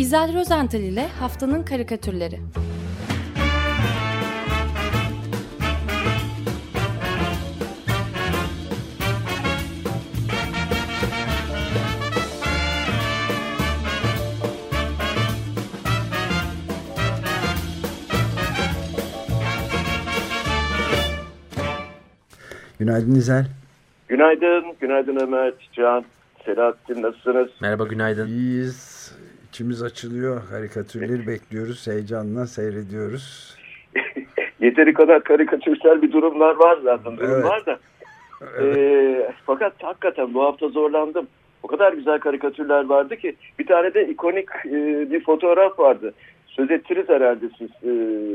İzel Rozental ile Haftanın Karikatürleri Günaydın İzel. Günaydın, günaydın Ömer, Can, Selahattin nasılsınız? Merhaba, günaydın. İyiyiz. İçimiz açılıyor. Karikatürleri bekliyoruz. Heyecanla seyrediyoruz. Yeteri kadar karikatürsel bir durumlar var zaten. Durumlar da. Evet. Ee, fakat hakikaten bu hafta zorlandım. O kadar güzel karikatürler vardı ki. Bir tane de ikonik e, bir fotoğraf vardı. Söz ettiniz herhalde siz e,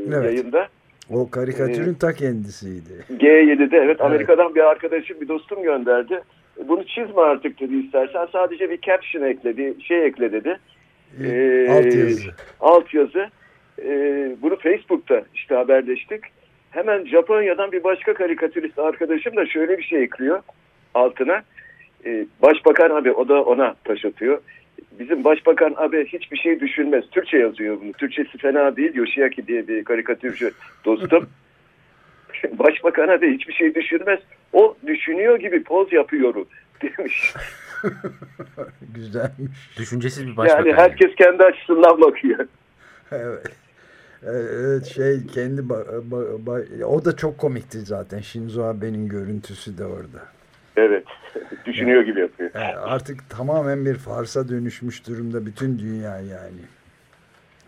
evet. yayında. O karikatürün ee, ta kendisiydi. G7'de evet, evet Amerika'dan bir arkadaşım bir dostum gönderdi. Bunu çizme artık dedi istersen sadece bir caption ekle bir şey ekle dedi. Ee, alt yazı. Alt yazı. Ee, bunu Facebook'ta işte haberleştik. Hemen Japonya'dan bir başka karikatürist arkadaşım da şöyle bir şey ekliyor altına. Ee, Başbakan abi o da ona taş atıyor bizim başbakan abi hiçbir şey düşünmez. Türkçe yazıyor bunu. Türkçesi fena değil. Yoshiaki diye bir karikatürcü dostum. başbakan abi hiçbir şey düşünmez. O düşünüyor gibi poz yapıyor demiş. Güzelmiş. Düşüncesiz bir başbakan. Yani herkes yani. kendi açısından bakıyor. evet. Evet şey kendi ba, ba, ba, o da çok komikti zaten Shinzo Abe'nin görüntüsü de orada. Evet. Düşünüyor gibi yapıyor. Yani artık tamamen bir farsa dönüşmüş durumda bütün dünya yani.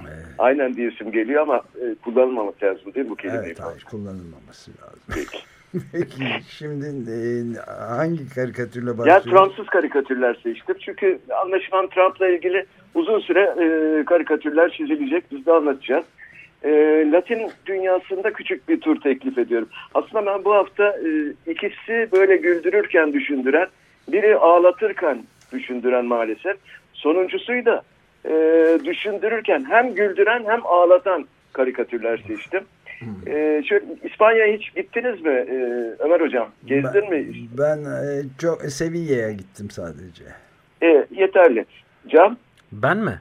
Evet. Aynen diyorsun geliyor ama e, kullanılmaması lazım değil mi bu kelimeyi? Evet hayır kullanılmaması lazım. Peki. Peki şimdi e, hangi karikatürle başlıyoruz? Ya Trumpsız karikatürler seçtim. Çünkü anlaşılan Trump'la ilgili uzun süre e, karikatürler çizilecek. Biz de anlatacağız e, Latin dünyasında küçük bir tur teklif ediyorum. Aslında ben bu hafta e, ikisi böyle güldürürken düşündüren, biri ağlatırken düşündüren maalesef. Sonuncusuyu da e, düşündürürken hem güldüren hem ağlatan karikatürler seçtim. Ee, şöyle, İspanya'ya hiç gittiniz mi ee, Ömer Hocam? Gezdin ben, mi? Ben e, çok Sevilla'ya gittim sadece. E, yeterli. Cam? Ben mi?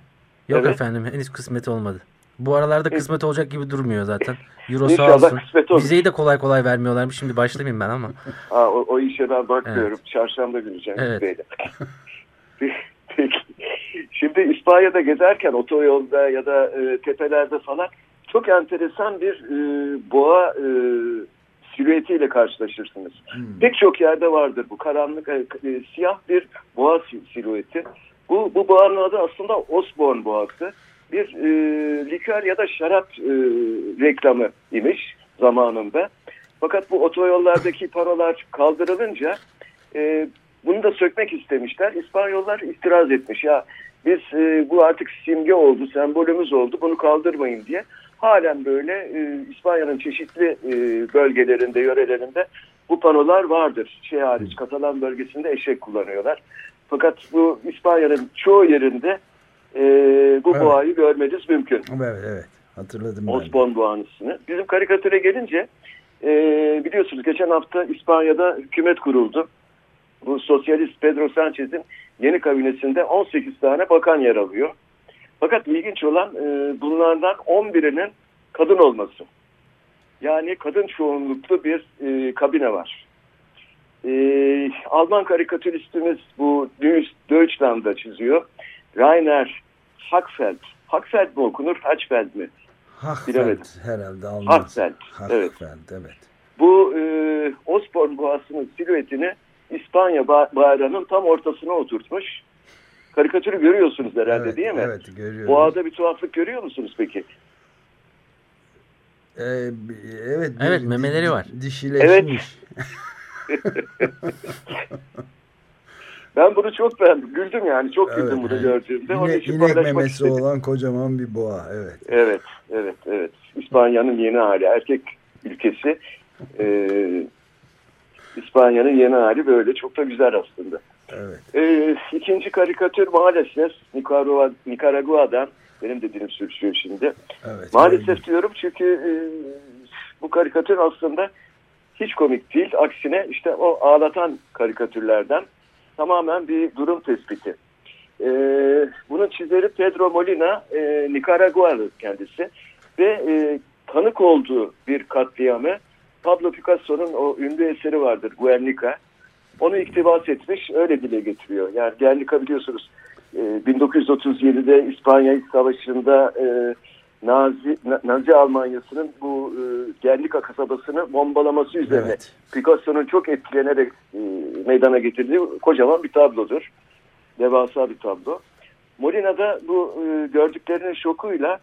Yok evet. efendim henüz kısmet olmadı. Bu aralarda kısmet olacak gibi durmuyor zaten. Euro sağ olsun. Vizeyi de kolay kolay vermiyorlarmış. Şimdi başlamayayım ben ama. Aa, o, o işe ben bakmıyorum. Evet. Çarşamba günü evet. Peki. Şimdi İspanya'da gezerken otoyolda ya da e, tepelerde falan çok enteresan bir e, boğa e, silüetiyle karşılaşırsınız. Hmm. Pek çok yerde vardır bu karanlık e, e, siyah bir boğa silüeti. Bu, bu boğanın adı aslında Osborne boğası bir e, likör ya da şarap e, reklamı imiş zamanında. Fakat bu otoyollardaki parolar kaldırılınca e, bunu da sökmek istemişler. İspanyollar itiraz etmiş. Ya biz e, bu artık simge oldu, sembolümüz oldu bunu kaldırmayın diye. Halen böyle e, İspanya'nın çeşitli e, bölgelerinde, yörelerinde bu panolar vardır. Şey hariç Katalan bölgesinde eşek kullanıyorlar. Fakat bu İspanya'nın çoğu yerinde e, bu evet. boğayı görmeniz mümkün. Evet, evet. Hatırladım Osborn boğanısını. Bizim karikatüre gelince e, biliyorsunuz geçen hafta İspanya'da hükümet kuruldu. Bu sosyalist Pedro Sanchez'in yeni kabinesinde 18 tane bakan yer alıyor. Fakat ilginç olan e, bunlardan 11'inin kadın olması. Yani kadın çoğunluklu bir e, kabine var. E, Alman karikatüristimiz bu Deutschland'da çiziyor. Rainer Hackfeld. Hackfeld mi okunur, Hackfeld mi? Hackfeld Bilemedim. herhalde. Almaz. Hackfeld, evet. evet. Bu e, Osborne boğasının silüetini İspanya bayrağının tam ortasına oturtmuş. Karikatürü görüyorsunuz herhalde evet, değil mi? Evet görüyorum. Boğada bir tuhaflık görüyor musunuz peki? Ee, evet. Evet memeleri var. Dişileşmiş. Evet. Ben bunu çok beğendim. Güldüm yani. Çok güldüm evet, bunu evet. gördüğümde. Onun için inek memesi istedim. olan kocaman bir boğa. Evet. Evet. Evet. Evet. İspanya'nın yeni hali. Erkek ülkesi. Ee, İspanya'nın yeni hali böyle. Çok da güzel aslında. Evet. Ee, ikinci karikatür maalesef Nikaragua, Nikaragua'dan. Benim de dilim sürçüyor şimdi. Evet, maalesef evet. diyorum çünkü e, bu karikatür aslında hiç komik değil. Aksine işte o ağlatan karikatürlerden tamamen bir durum tespiti. E, bunun çizeri Pedro Molina, e, Nikaragualı kendisi. Ve e, tanık olduğu bir katliamı Pablo Picasso'nun o ünlü eseri vardır Guernica. Onu iktibas etmiş, öyle dile getiriyor. Yani Guernica biliyorsunuz 1937'de e, İspanya İç Savaşı'nda e, Nazi, Nazi Almanyası'nın bu e, Guernica kasabasını bombalaması üzerine evet. Picasso'nun çok etkilenerek e, meydana getirdiği kocaman bir tablodur. Devasa bir tablo. Molina da bu e, gördüklerinin şokuyla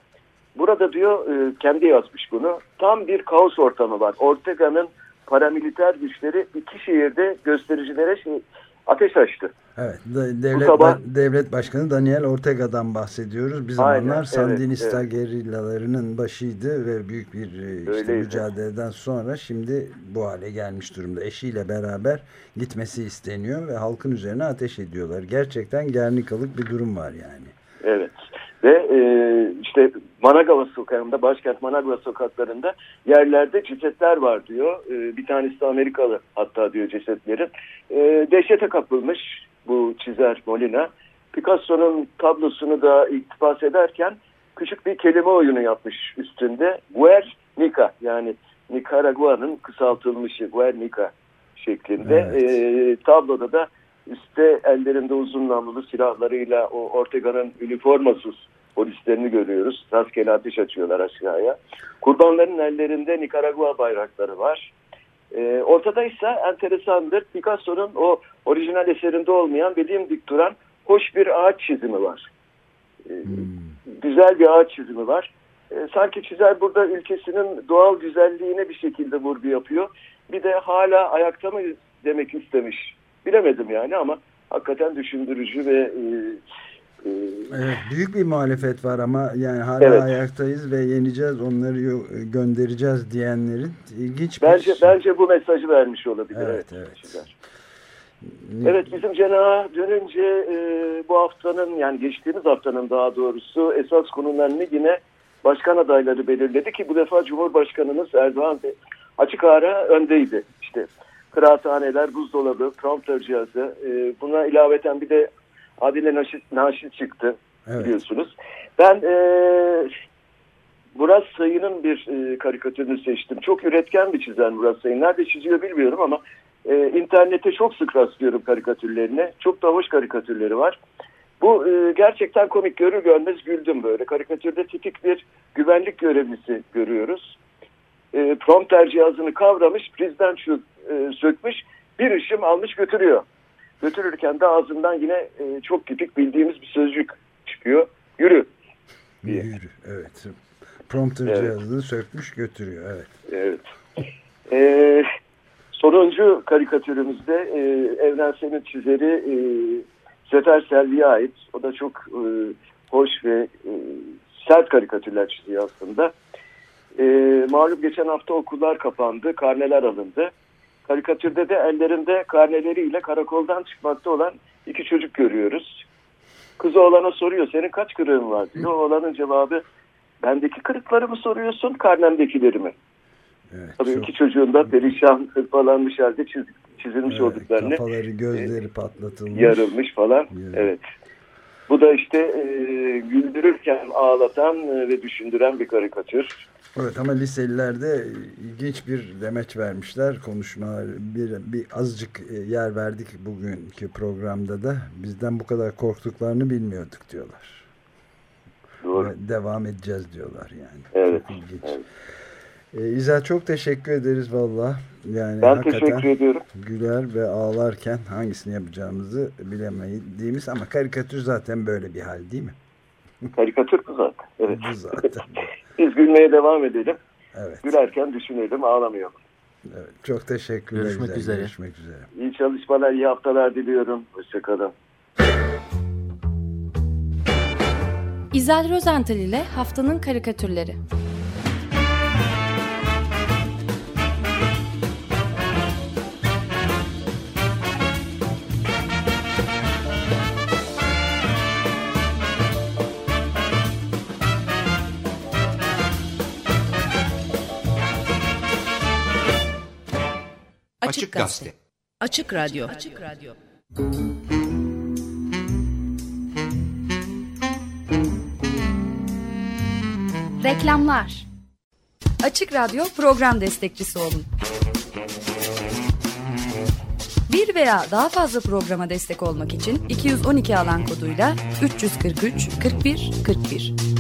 burada diyor e, kendi yazmış bunu. Tam bir kaos ortamı var. Ortega'nın paramiliter güçleri iki şehirde göstericilere şey, ateş açtı. Evet, devlet, sabah, devlet başkanı Daniel Ortega'dan bahsediyoruz. Bir zamanlar aynen, Sandinista evet, gerillalarının başıydı ve büyük bir e, işte mücadeleden sonra şimdi bu hale gelmiş durumda. Eşiyle beraber gitmesi isteniyor ve halkın üzerine ateş ediyorlar. Gerçekten Gernikalık bir durum var yani. Evet. Ve e, işte Managua sokağında, başkent Managua sokaklarında yerlerde cesetler var diyor. E, bir tanesi de Amerikalı hatta diyor cesetlerin. E, dehşete kapılmış bu çizer Molina. Picasso'nun tablosunu da iktifas ederken küçük bir kelime oyunu yapmış üstünde. Guernica yani Nicaragua'nın kısaltılmışı Guernica şeklinde. Evet. E, tabloda da üstte ellerinde uzun namlulu silahlarıyla o Ortega'nın üniformasız polislerini görüyoruz. Rastgele ateş açıyorlar aşağıya. Kurbanların ellerinde Nikaragua bayrakları var. E, ortada ise enteresandır. Picasso'nun o orijinal eserinde olmayan ve dimdik duran hoş bir ağaç çizimi var. E, Güzel bir ağaç çizimi var. E, sanki çizer burada ülkesinin doğal güzelliğine bir şekilde vurgu yapıyor. Bir de hala ayakta mı demek istemiş. Bilemedim yani ama hakikaten düşündürücü ve e, ee, evet, büyük bir muhalefet var ama yani hala evet. ayaktayız ve yeneceğiz onları göndereceğiz diyenlerin ilginç bir bence, şey. Bence bu mesajı vermiş olabilir. Evet, evet. evet. Evet bizim cenaha dönünce e, bu haftanın yani geçtiğimiz haftanın daha doğrusu esas konularını yine başkan adayları belirledi ki bu defa Cumhurbaşkanımız Erdoğan açık ara öndeydi. İşte kıraathaneler, buzdolabı, prompter cihazı e, buna ilaveten bir de Adile Naşit, Naşit çıktı evet. biliyorsunuz. Ben e, Murat Sayın'ın bir e, karikatürünü seçtim. Çok üretken bir çizer Murat Sayın. Nerede çiziyor bilmiyorum ama e, internette çok sık rastlıyorum karikatürlerine. Çok da hoş karikatürleri var. Bu e, gerçekten komik görür görmez güldüm böyle. Karikatürde tipik bir güvenlik görevlisi görüyoruz. E, prompter cihazını kavramış, prizden şu, e, sökmüş, bir ışım almış götürüyor. Götürürken de ağzından yine e, çok tipik bildiğimiz bir sözcük çıkıyor. Yürü. Diye. Yürü, evet. Prompter evet. cihazını sökmüş götürüyor, evet. Evet. Ee, sonuncu karikatürümüzde e, Evrensel'in çizeri e, Sefer Selvi'ye ait. O da çok e, hoş ve e, sert karikatürler çiziyor aslında. E, malum geçen hafta okullar kapandı, karneler alındı. Karikatürde de ellerinde karneleriyle karakoldan çıkmakta olan iki çocuk görüyoruz. Kız oğlana soruyor senin kaç kırığın var diyor. Oğlanın cevabı bendeki kırıkları mı soruyorsun karnemdekileri mi? Evet, Tabii çok... iki çocuğun da perişan hırpalanmış halde çiz, çizilmiş evet, olduklarını. Kafaları gözleri e, patlatılmış. Yarılmış falan. Evet. evet. Bu da işte e, güldürürken ağlatan e, ve düşündüren bir karikatür. Evet ama liselilerde ilginç bir demeç vermişler. Konuşmalar bir, bir azıcık e, yer verdik bugünkü programda da. Bizden bu kadar korktuklarını bilmiyorduk diyorlar. Doğru. Ve devam edeceğiz diyorlar yani. Evet. Çok ilginç. Evet. E, İzel çok teşekkür ederiz valla. Yani ben teşekkür ediyorum. Güler ve ağlarken hangisini yapacağımızı bilemediğimiz ama karikatür zaten böyle bir hal değil mi? Karikatür bu zaten. Evet. Bu zaten. Biz gülmeye devam edelim. Evet. Gülerken düşünelim, ağlamayalım. Evet, çok teşekkürler. Görüşmek üzere. Görüşmek üzere. İyi çalışmalar, iyi haftalar diliyorum. Hoşçakalın. İzel Rozental ile Haftanın Karikatürleri Açık Gazete. Açık Radyo. Açık Radyo. Reklamlar. Açık Radyo program destekçisi olun. Bir veya daha fazla programa destek olmak için 212 alan koduyla 343 41 41